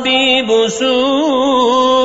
وغرابيب سود